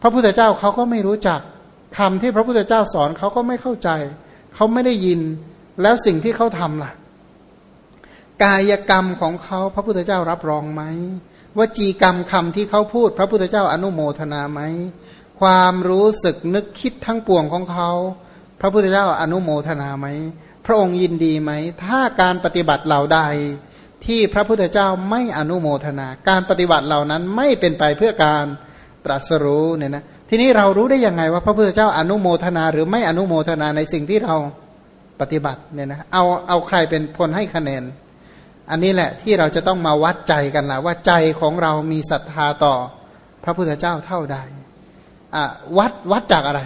พระพุทธเจ้าเขาก็ไม่รู้จักคำที่พระพุทธเจ้าสอนเขาก็ไม่เข้าใจ เขาไม่ได้ยินแล้วสิ่งที่เขาทำล่ะ กายกรรมของเขาพระพุทธเจ้ารับรองไหมวจีกรรมคำที่เขาพูด พระพุทธเจ้าอนุโมทนาไหมความรู้สึกนึกคิดทั้งปวงของเขาพระพุทธเจ้าอนุโมทนาไหมพระองค์ยินดีไหม ถ้าการปฏิบัติเหล่าใด ที่พระพุทธเจ้าไม่อนุโมทนา การปฏิบัติเหล่านั้นไม่เป็นไปเพื่อการ ตรัสรู้เนี่ยนะทีนี้เรารู้ได้ยังไงว่าพระพุทธเจ้าอนุโมทนาหรือไม่อนุโมทนาในสิ่งที่เราปฏิบัติเนี่ยนะเอาเอาใครเป็นพลให้คะแนน อันนี้แหละที่เราจะต้องมาวัดใจกันละว่าใจของเรามีศรัทธาต่อพระพุทธเจ้าเท่าใดวัดวัดจากอะไร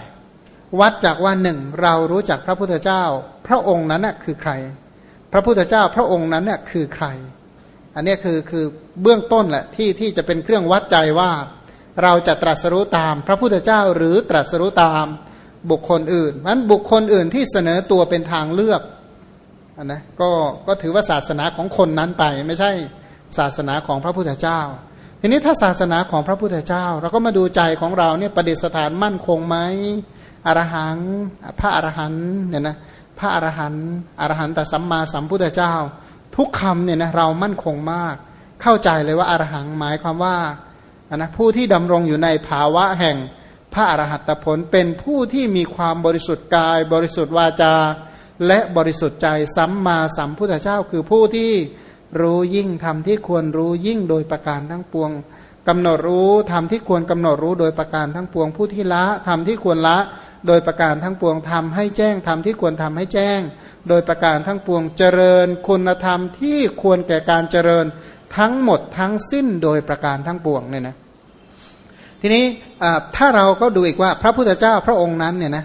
วัดจากว่าหนึ่งเรารู้จักพระพุทธเจ้า พระองค์นั้นน่ะคือใคร พระพุทธเจ้าพระองค์นั้นน่ะคือใคร อันนี้คือคือเบื้องต้นแหละที่ที่จะเป็นเครื่องวัดใจว่า เราจะตรัสรู้ตามพระพุทธเจ้าหรือตรัสรู้ตามบุคคลอื่นมันบุคคลอื่นที่เสนอตัวเป็นทางเลือกอนนะก็ก็ถือว่าศาสนาของคนนั้นไป ไม่ใช่ศาสนาของพระพุทธเจ้า ทีนี้ถ้าศาสนาของพระพุทธเจ้า เราก็มาดูใจของเราเนี่ยประดิษฐานมั่นคงไหมอรหังพระอรหันเนี่ยนะพระอรหันอรหันแต่สัมมาสัมพุทธเจ้า ทุกคำเนี่ยนะเรามั่นคงมาก เข้าใจเลยว่าอรหังหมายความว่า นะผู้ที่ดำรงอยู่ในภาวะแห่งพระอรหัตผลเป็นผู้ที่มีความบริสุทธิ์กาย บริสุทธิ์วาจา และบริสุทธิ์ใจสัมมาสัมพุทธเจ้า คือผู้ที่รู้ยิ่งทำที่ควรรู้ยิ่งโดยประการทั้งปวงกำหนดรู้ทำที่ควรกำหนดรู้โดยประการทั้งปวง ผู้ที่ละทำที่ควรละ โดยประการทั้งปวงทำให้แจ้งทำที่ควรทำให้แจ้ง โดยประการทั้งปวงเจริญ คุณธรรมที่ควรแก่การเจริญ ทั้งหมดทั้งสิ้นโดยประการทั้งปวงเนี่ยนะทีนี้ถ้าเราก็ดูอีกว่าพระพุทธเจ้าพระองค์นั้นเนี่ยนะ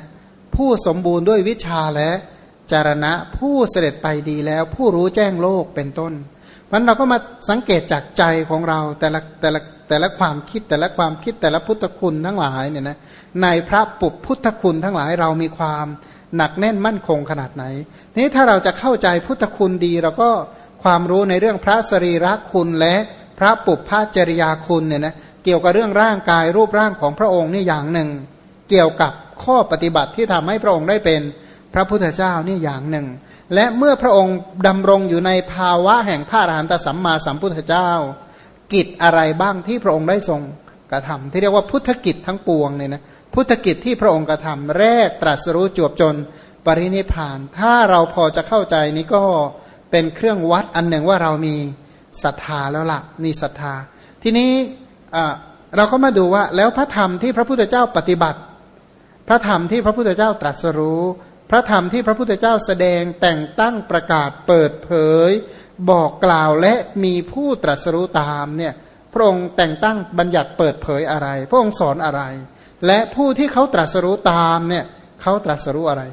ผู้สมบูรณ์ด้วยวิชาและจารณะผู้เสด็จไปดีแล้ว ผู้รู้แจ้งโลกเป็นต้นมันเราก็มาสังเกตจากใจของเราแต่ละแต่ละแต่ละความคิดแต่ละความคิดแต่ละพุทธคุณทั้งหลายเนี่ยนะในพระปุบพุทธคุณทั้งหลายเรามีความหนักแน่นมั่นคงขนาดไหนนี้ถ้าเราจะเข้าใจพุทธคุณดีเราก็ ความรู้ในเรื่องพระสรีระคุณและพระปุบพจริยาคุณเนี่ยนะเกี่ยวกับเรื่องร่างกายรูปร่างของพระองค์นี่อย่างหนึ่ง เกี่ยวกับข้อปฏิบัติที่ทำให้พระองค์ได้เป็นพระพุทธเจ้านี่อย่างหนึ่ง และเมื่อพระองค์ดำรงอยู่ในภาวะแห่งพระอรหันตสัมมาสัมพุทธเจ้า กิจอะไรบ้างที่พระองค์ได้ทรงกระทำที่เรียกว่าพุทธกิจทั้งปวงเนี่ยนะพุทธกิจที่พระองค์กระทำแรกตรัสรู้จวบจนปรินิพาน ถ้าเราพอจะเข้าใจนี้ก็ เป็นเครื่องวัดอันหนึ่งว่าเรามีศรัทธาแล้วละ่ะนี่ศรัทธา ทีนี้เราก็มาดูว่าแล้วพระธรรมที่พระพุทธเจ้าปฏิบัติ พระธรรมที่พระพุทธเจ้าตรัสรู้ พระธรรมที่พระพุทธเจ้าแสดงแต่งตั้งประกาศเปิดเผย บอกกล่าวและมีผู้ตรัสรู้ตามเนี่ยพระองค์แต่งตั้งบัญญัติเปิดเผยอะไร พระองค์สอนอะไร และผู้ที่เขาตรัสรู้ตามเนี่ยเขาตรัสรู้อะไร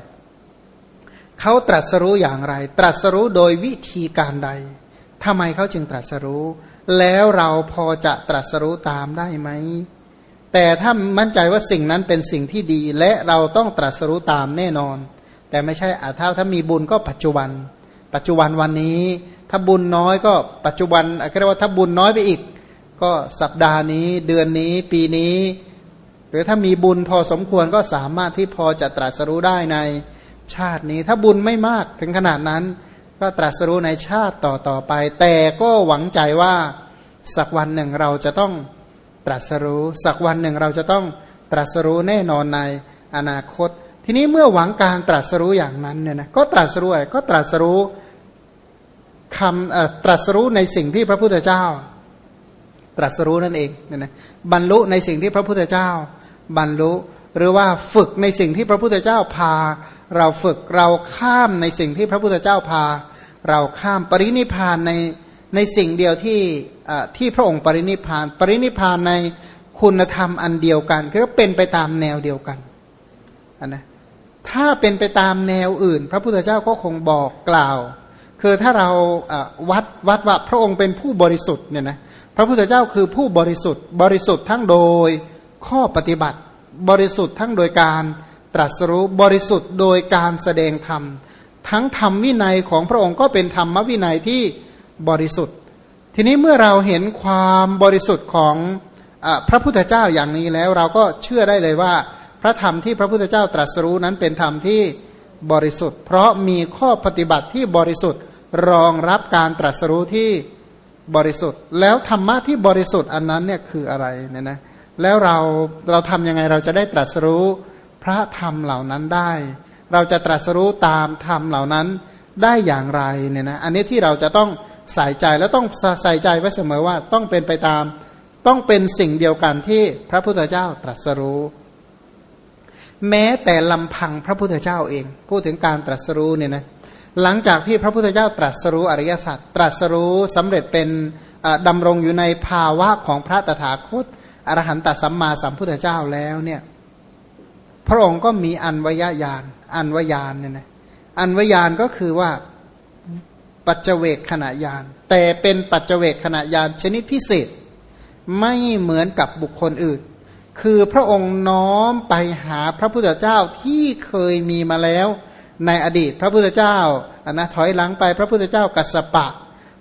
เขาตรัสรู้อย่างไร ตรัสรู้โดยวิธีการใดทำไมเขาจึงตรัสรู้ แล้วเราพอจะตรัสรู้ตามได้ไหม แต่ถ้ามั่นใจว่าสิ่งนั้นเป็นสิ่งที่ดีและเราต้องตรัสรู้ตามแน่นอน แต่ไม่ใช่อาถ้าถ้ามีบุญก็ปัจจุบัน ปัจจุบันวันนี้ ถ้าบุญน้อยก็ปัจจุบันเรียกว่าถ้าบุญน้อยไปอีก ก็สัปดาห์นี้เดือนนี้ปีนี้ หรือถ้ามีบุญพอสมควรก็สามารถที่พอจะตรัสรู้ได้ใน ชาตินี้ ถ้าบุญไม่มากถึงขนาดนั้น ก็ตรัสรู้ในชาติต่อต่อไป แต่ก็หวังใจว่าสักวันหนึ่งเราจะต้องตรัสรู้ สักวันหนึ่งเราจะต้องตรัสรู้แน่นอนในอนาคต ทีนี้เมื่อหวังการตรัสรู้อย่างนั้นเนี่ยนะก็ตรัสรู้อะไรก็ตรัสรู้คำตรัสรู้ในสิ่งที่พระพุทธเจ้า ตรัสรู้นั่นเองเนี่ยนะบรรลุในสิ่งที่พระพุทธเจ้า บรรลุหรือว่าฝึกในสิ่งที่พระพุทธเจ้าพา เราฝึกเราข้ามในสิ่งที่พระพุทธเจ้าพา เราข้ามปรินิพานในในสิ่งเดียวที่ที่พระองค์ปรินิพาน ปรินิพานในคุณธรรมอันเดียวกันคือเป็นไปตามแนวเดียวกันนนะถ้าเป็นไปตามแนวอื่น พระพุทธเจ้าก็คงบอกกล่าว คือถ้าเราวัดวัดว่าพระองค์เป็นผู้บริสุทธิ์เนี่ยนะพระพุทธเจ้าคือผู้บริสุทธิ์ บริสุทธิ์ทั้งโดยข้อปฏิบัติ บริสุทธิ์ทั้งโดยการ ตรัสรู้บริสุทธิ์โดยการแสดงธรรม ทั้งธรรมวินัยของพระองค์ก็เป็นธรรมวินัยที่บริสุทธิ์ ทีนี้เมื่อเราเห็นความบริสุทธิ์ของอพระพุทธเจ้าอย่างนี้แล้ว เราก็เชื่อได้เลยว่า พระธรรมที่พระพุทธเจ้าตรัสรู้นั้นเป็นธรรมที่บริสุทธิ์ เพราะมีข้อปฏิบัติที่บริสุทธิ์รองรับการตรัสรู้ที่บริสุทธิ์ แล้วธรรมะที่บริสุทธิ์อันนั้นเนี่ยคืออะไรเนี่ยนะแล้วเราเราทำยังไงเราจะได้ตรัสรู้ ระธรรมเหล่านั้นได้ เราจะตรัสรู้ตามธรรมเหล่านั้นได้อย่างไรเนี่ยนะอันนี้ที่เราจะต้องใส่ใจแล้วต้องใส่ใจไว้เสมอว่าต้องเป็นไปตาม ต้องเป็นสิ่งเดียวกันที่พระพุทธเจ้าตรัสรู้ แม้แต่ลำพังพระพุทธเจ้าเอง พูดถึงการตรัสรู้เนี่ยนะหลังจากที่พระพุทธเจ้าตรัสรู้อริยสัจตรัสรู้สำเร็จเป็นดำรงอยู่ในภาวะของพระตถาคตอรหันตสัมมาสัมพุทธเจ้าแล้วเนี่ย พระองค์ก็มีอันวยญาณอันวยานเนี่ยนะอันวยานก็คือว่าปัจเจเวกขณะยาน แต่เป็นปัจเจเวกขณะยานชนิดพิเศษ ไม่เหมือนกับบุคคลอื่น คือพระองค์น้อมไปหาพระพุทธเจ้าที่เคยมีมาแล้วในอดีต พระพุทธเจ้าอันนะถอยหลังไปพระพุทธเจ้ากัสสปะ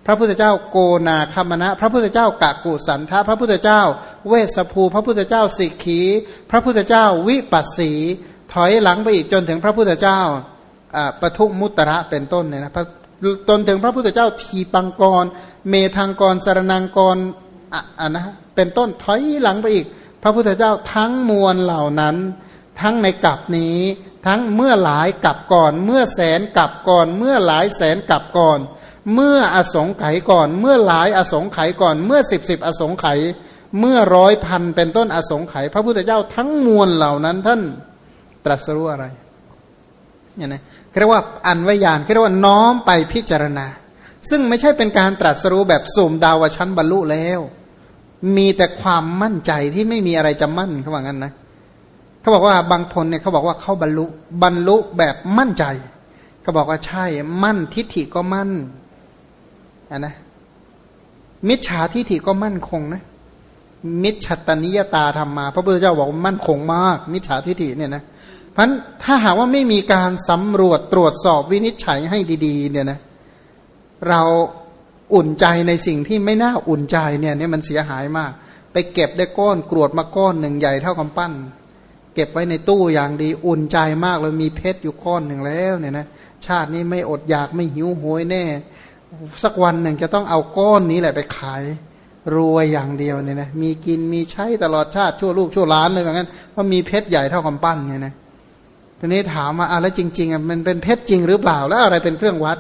พระพุทธเจ้าโกนาคามณะ พระพุทธเจ้ากะกุสันทะพระพุทธเจ้า เวสภู พระพุทธเจ้าสิกขี พระพุทธเจ้าวิปัสสี ถอยหลังไปอีกจนถึงพระพุทธเจ้าปทุมุตระเป็นต้นเนี่ยนะจนถึงพระพุทธเจ้าทีปังกร เมธังกรสารนังกรอะนะเป็นต้นถอยหลังไปอีก พระพุทธเจ้าทั้งมวลเหล่านั้น ทั้งในกับนี้ ทั้งเมื่อหลายกับก่อน เมื่อแสนกับก่อน เมื่อหลายแสนกับก่อน เมื่ออสงไขยก่อน เมื่อหลายอสงไขยก่อน เมื่อสิบสิบอสงไขยเมื่อร้อยพันเป็นต้นอสงไขยพระพุทธเจ้าทั้งมวลเหล่านั้นท่านตรัสรู้อะไรเนี่ยนะเรียกว่าอันวยานเรียกว่าน้อมไปพิจารณา ซึ่งไม่ใช่เป็นการตรัสรู้แบบสุ่มดาวชั้นบรรลุแล้ว มีแต่ความมั่นใจที่ไม่มีอะไรจะมั่นเขาบอกงั้นนะ เขาบอกว่าบางคนเนี่ยเขาบอกว่าเขาบรรลุบรรลุแบบมั่นใจเขาบอกว่าใช่มั่นทิฏฐิก็มั่นอนนะมิจฉาทิฏฐิก็มั่นคงนะมิจฉตนิยตาธรรมมา พระพุทธเจ้าบอกมั่นคงมาก มิจฉาทิฏฐิเนี่ยนะเพราะถ้าหากว่าไม่มีการสำรวจตรวจสอบวินิจฉัยให้ดีๆ เนี่ยนะ เราอุ่นใจในสิ่งที่ไม่น่าอุ่นใจเนี่ยเนี่ยมันเสียหายมาก ไปเก็บได้ก้อนกรวดมาก้อนหนึ่งใหญ่เท่ากับปั้น เก็บไว้ในตู้อย่างดีอุ่นใจมากเลยมีเพชรอยู่ก้อนหนึ่งแล้วเนี่ยนะชาตินี้ไม่อดอยากไม่หิวโหยแน่ สักวันหนึ่งจะต้องเอาก้อนนี้แหละไปขายรวยอย่างเดียวเนี่ยนะมีกินมีใช้ตลอดชาติชั่วลูกชั่วล้านเลยเหมือนกันเพราะมีเพชรใหญ่เท่ากับปั้นเนี่ยนะทีนี้ถามว่าอะแล้วจริงๆอะมันเป็นเพชรจริงหรือเปล่าแล้วอะไรเป็นเครื่องวัด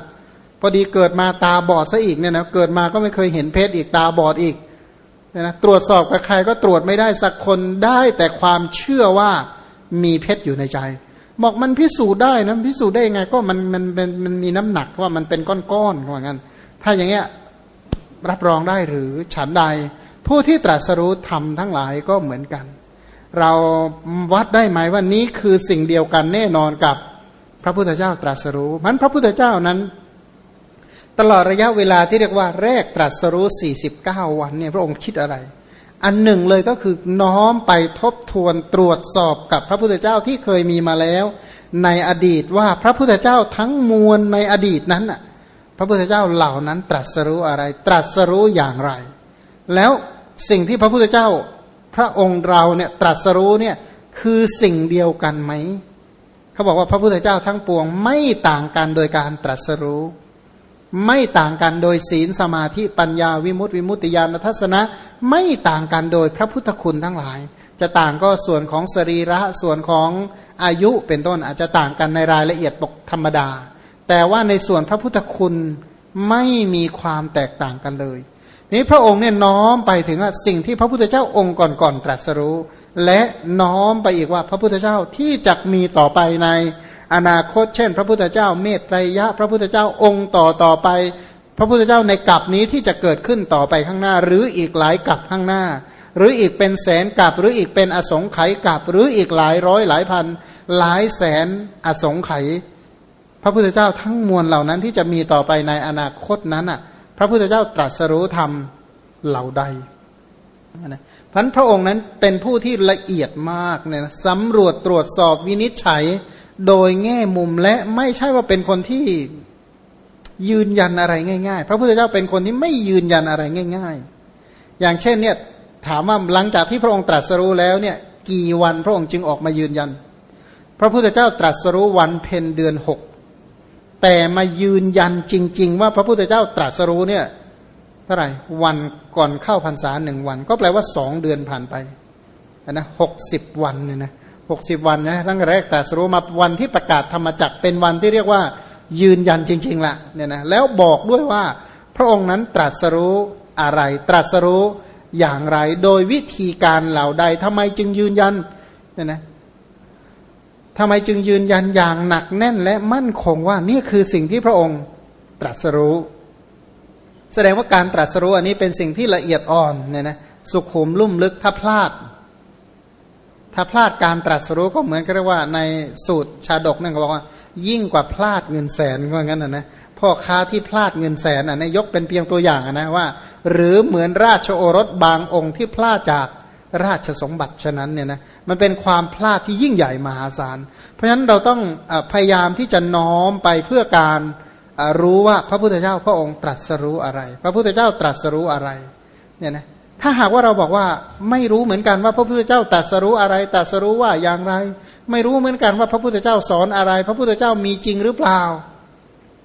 พอดีเกิดมาตาบอดซะอีกเนี่ยนะเกิดมาก็ไม่เคยเห็นเพชรอีกตาบอดอีก นะตรวจสอบกับใครก็ตรวจไม่ได้สักคนได้แต่ความเชื่อว่ามีเพชรอยู่ในใจ บอกมันพิสูจน์ได้นะพิสูจน์ได้ยังไง ก็มันมันมันมันมีน้ำหนักว่ามันเป็นก้อนๆว่างั้น ถ้าอย่างเงี้ยรับรองได้หรือฉันใด ผู้ที่ตรัสรู้ธรรมทั้งหลายก็เหมือนกัน เราวัดได้ไหมว่านี้คือสิ่งเดียวกันแน่นอนกับพระพุทธเจ้าตรัสรู้มันพระพุทธเจ้านั้น ตลอดระยะเวลาที่เรียกว่าแรกตรัสรู้ 49 วันเนี่ยพระองค์คิดอะไร อันหนึ่งเลยก็คือน้อมไปทบทวนตรวจสอบกับพระพุทธเจ้าที่เคยมีมาแล้ว ในอดีตว่าพระพุทธเจ้าทั้งมวลในอดีตนั้นอะพระพุทธเจ้าเหล่านั้นตรัสรู้อะไร ตรัสรู้อย่างไร แล้วสิ่งที่พระพุทธเจ้าพระองค์เราเนี่ยตรัสรู้เนี่ยคือสิ่งเดียวกันไหมเขาบอกว่าพระพุทธเจ้าทั้งปวงไม่ต่างกันโดยการตรัสรู้ ไม่ต่างกันโดยศีลสมาธิปัญญาวิมุตติวิมุตติญาณทัศนะ ไม่ต่างกันโดยพระพุทธคุณทั้งหลาย จะต่างก็ส่วนของสรีระส่วนของอายุเป็นต้นอาจจะต่างกันในรายละเอียดปกธรรมดา แต่ว่าในส่วนพระพุทธคุณไม่มีความแตกต่างกันเลย นี้พระองค์เนี่ยน้อมไปถึงสิ่งที่พระพุทธเจ้าองค์ก่อนๆตรัสรู้ และน้อมไปอีกว่าพระพุทธเจ้าที่จะมีต่อไปใน อนาคต เช่น พระพุทธเจ้าเมตไตรยะ พระพุทธเจ้าองค์ต่อต่อไป พระพุทธเจ้าในกลับนี้ที่จะเกิดขึ้นต่อไปข้างหน้า หรืออีกหลายกลับข้างหน้า หรืออีกเป็นแสนกลับ หรืออีกเป็นอสงไขยกลับ หรืออีกหลายร้อยหลายพัน หลายแสนอสงไขยพระพุทธเจ้าทั้งมวลเหล่านั้นที่จะมีต่อไปในอนาคตนั้นอะ พระพุทธเจ้าตรัสรู้ธรรมเหล่าใดนะพันพระองค์นั้นเป็นผู้ที่ละเอียดมากเนี่ยสำรวจตรวจสอบวินิจฉัย โดยแง่มุมและไม่ใช่ว่าเป็นคนที่ยืนยันอะไรง่ายๆ พระพุทธเจ้าเป็นคนที่ไม่ยืนยันอะไรง่าย ๆ อย่างเช่นเนี่ยถามว่าหลังจากที่พระองค์ตรัสรู้แล้วเนี่ยกี่วันพระองค์จึงออกมายืนยัน พระพุทธเจ้าตรัสรู้วันเพ็ญเดือนหกแต่มายืนยันจริง ๆ ว่าพระพุทธเจ้าตรัสรู้เนี่ยเท่าไหร่วันก่อนเข้าพรรษาหนึ่งวัน ก็แปลว่าสองเดือนผ่านไปนะหกสิบวันเนี่ยนะ หกสิบวันนะตั้งแต่แรกตรัสรู้มาวันที่ประกาศธรรมจักเป็นวันที่เรียกว่า ยืนยันจริงๆละเนี่ยนะแล้วบอกด้วยว่าพระองค์นั้นตรัสรู้อะไร ตรัสรู้อย่างไร โดยวิธีการเหล่าใดทำไมจึงยืนยันเนี่ยนะทำไมจึงยืนยันอย่างหนักแน่นและมั่นคงว่านี่คือสิ่งที่พระองค์ตรัสรู้ แสดงว่าการตรัสรู้อันนี้เป็นสิ่งที่ละเอียดอ่อนเนี่ยนะสุขุมลุ่มลึกถ้าพลาด ถ้าพลาดการตรัสรู้ก็เหมือนกับว่าในสูตรชาดกนั่นก็บอกว่า ยิ่งกว่าพลาดเงินแสนว่างั้นนะนะพ่อค้าที่พลาดเงินแสนอะนะยกเป็นเพียงตัวอย่างนะว่า หรือเหมือนราชโอรสบางองค์ที่พลาดจากราชสมบัติฉะนั้นเนี่ยนะมันเป็นความพลาดที่ยิ่งใหญ่มหาศาล เพราะฉะนั้นเราต้องอพยายามที่จะน้อมไปเพื่อการรู้ว่าพระพุทธเจ้าพระองค์ตรัสรู้อะไร พระพุทธเจ้าตรัสรู้อะไรเนี่ยนะ ถ้าหากว่าเราบอกว่าไม่รู้เหมือนกันว่าพระพุทธเจ้าตรัสรู้อะไรตรัสรู้ว่าอย่างไร ไม่รู้เหมือนกันว่าพระพุทธเจ้าสอนอะไร พระพุทธเจ้ามีจริงหรือเปล่า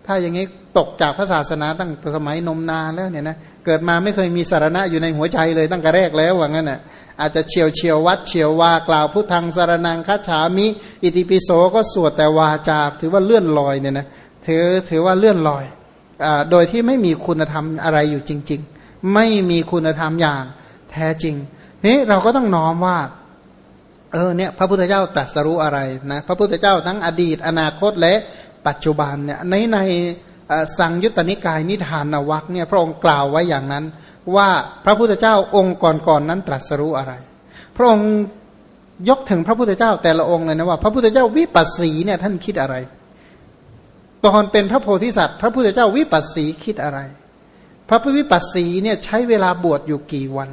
ถ้าอย่างนี้ตกจากพระศาสนาตั้งสมัยนมนานแล้วเนี่ยนะเกิดมาไม่เคยมีสารณะอยู่ในหัวใจเลยตั้งแต่แรกแล้วว่างั้นน่ะอาจจะเฉียวเฉียววัดเฉียววากล่าวพุทธังสารนังคัจฉามิ อิติปิโสก็สวดแต่วาจาถือว่าเลื่อนลอยเนี่ยนะถือถือว่าเลื่อนลอยอโดยที่ไม่มีคุณธรรมอะไรอยู่จริง ๆ ไม่มีคุณธรรมอย่างแท้จริง นี้เราก็ต้องน้อมว่า เออเนี่ย พระพุทธเจ้าตรัสรู้อะไรนะพระพุทธเจ้าทั้งอดีต อนาคตและปัจจุบันเนี่ยในในสังยุตตนิกายนิทานวักเนี่ยพระองค์กล่าวไว้อย่างนั้น ว่าพระพุทธเจ้าองค์ก่อนๆนนั้นตรัสรู้อะไร พระองค์ยกถึงพระพุทธเจ้าแต่ละองค์เลยนะว่า พระพุทธเจ้าวิปัสสีเนี่ยท่านคิดอะไร ตอนเป็นพระโพธิสัตว์ พระพุทธเจ้าวิปัสสีคิดอะไร พระพุทธวิปัสสีเนี่ยใช้เวลาบวชอยู่กี่วัน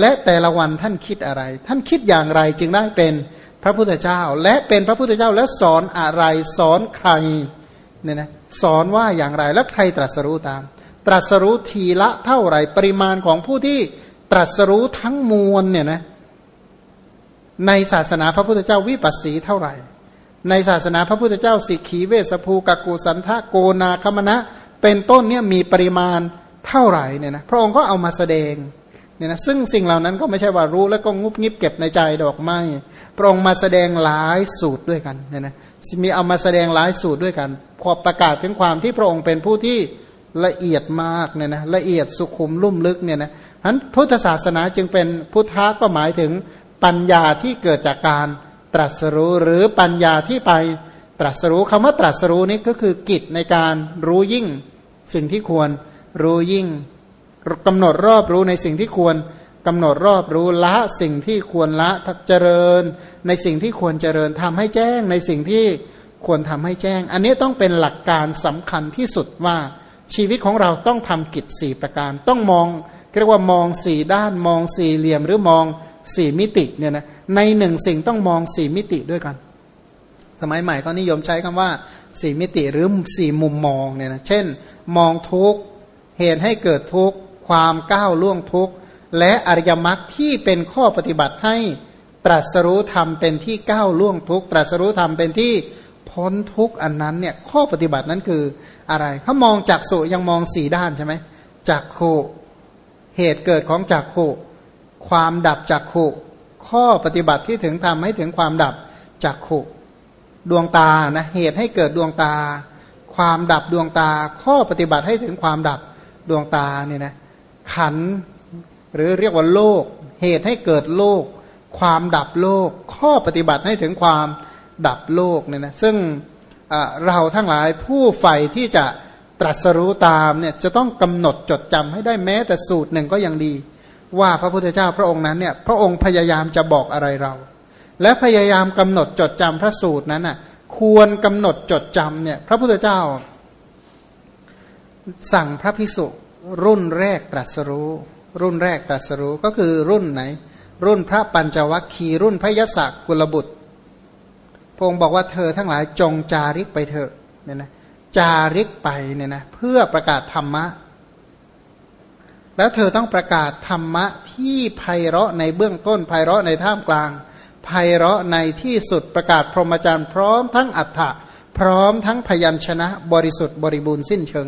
และแต่ละวันท่านคิดอะไร ท่านคิดอย่างไรจึงได้เป็นพระพุทธเจ้า และเป็นพระพุทธเจ้าแล้วสอนอะไรสอนใครเนี่ยนะสอนว่าอย่างไรแล้วใครตรัสรู้ตาม ตรัสรู้ทีละเท่าไหร่ปริมาณของผู้ที่ตรัสรู้ทั้งมวลเนี่ยนะในศาสนาพระพุทธเจ้าวิปัสสีเท่าไหร่ ในศาสนาพระพุทธเจ้าสิกขีเวสภูกกูสันทะโกนาคมณะ เป็นต้นเนี่ยมีปริมาณ เท่าไหร่เนี่ยนะพระองค์ก็เอามาแสดงเนี่ยนะซึ่งสิ่งเหล่านั้นก็ไม่ใช่ว่ารู้แล้วก็งุบงิบเก็บในใจดอกไม้พระองค์มาแสดงหลายสูตรด้วยกันเนี่ยนะมีเอามาแสดงหลายสูตรด้วยกันพอประกาศถึงความที่พระองค์เป็นผู้ที่ละเอียดมากเนี่ยนะละเอียดสุขุมลุ่มลึกเนี่ยนะฉะนั้นพุทธศาสนาจึงเป็นพุทธะก็หมายถึงปัญญาที่เกิดจากการตรัสรู้หรือปัญญาที่ไปตรัสรู้คำว่าตรัสรู้นี้ก็คือกิจในการรู้ยิ่งสิ่งที่ควร รู้ยิ่งกำหนดรอบรู้ในสิ่งที่ควรกำหนดรอบรู้ละสิ่งที่ควรละเจริญ ในสิ่งที่ควรเจริญทำให้แจ้งในสิ่งที่ควรทำให้แจ้ง อันนี้ต้องเป็นหลักการสำคัญที่สุดว่าชีวิตของเราต้องทำกิจสี่ประการ ต้องมองเรียกว่ามองสี่ด้านมองสี่เหลี่ยมหรือมองสี่มิติเนี่ยนะในหนึ่งสิ่งต้องมองสี่มิติด้วยกัน สมัยใหม่ก็นิยมใช้คำว่าสี่มิติหรือสี่มุมมองเนี่ยนะเช่น มองทุก เหตุให้เกิดทุกข์ ความก้าวล่วงทุกข์ และอริยมรรคที่เป็นข้อปฏิบัติให้ตรัสรู้ธรรมเป็นที่ก้าวล่วงทุกข์ตรัสรู้ธรรมเป็นที่พ้นทุกอันนั้นเนี่ยข้อปฏิบัตินั้นคืออะไรเขามองจากสุยังมองสี่ด้านใช่ไหมจากโคเหตุเกิดของจากโคความดับจากโคข้อปฏิบัติที่ถึงทำให้ถึงความดับจากโคดวงตานะเหตุให้เกิดดวงตา ความดับดวงตา ข้อปฏิบัติให้ถึงความดับ ดวงตาเนี่ยนะขันหรือเรียกว่าโลก เหตุให้เกิดโลก ความดับโลก ข้อปฏิบัติให้ถึงความดับโลกเนี่ยนะซึ่งเราทั้งหลายผู้ใฝ่ที่จะตรัสรู้ตามเนี่ยจะต้องกำหนดจดจำให้ได้แม้แต่สูตรหนึ่งก็ยังดี ว่าพระพุทธเจ้าพระองค์นั้นเนี่ยพระองค์พยายามจะบอกอะไรเรา และพยายามกำหนดจดจำพระสูตรนั้นน่ะควรกำหนดจดจำเนี่ยพระพุทธเจ้า สั่งพระภิกษุรุ่นแรกตรัสรู้ รุ่นแรกตรัสรู้ก็คือรุ่นไหน รุ่นพระปัญจวัคคีรุ่นพระยศกุลบุตรพงค์บอกว่าเธอทั้งหลายจงจาริกไปเถอะเนี่ยนะจาริกไปเนี่ยนะเพื่อประกาศธรรมะ แล้วเธอต้องประกาศธรรมะที่ไพเราะในเบื้องต้นไพเราะในท่ามกลางไพเราะในที่สุดประกาศพรหมจรรย์พร้อมทั้งอัฏฐะพร้อมทั้งพยัญชนะบริสุทธิ์บริบูรณ์สิ้นเชิง